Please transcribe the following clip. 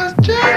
Just Jack.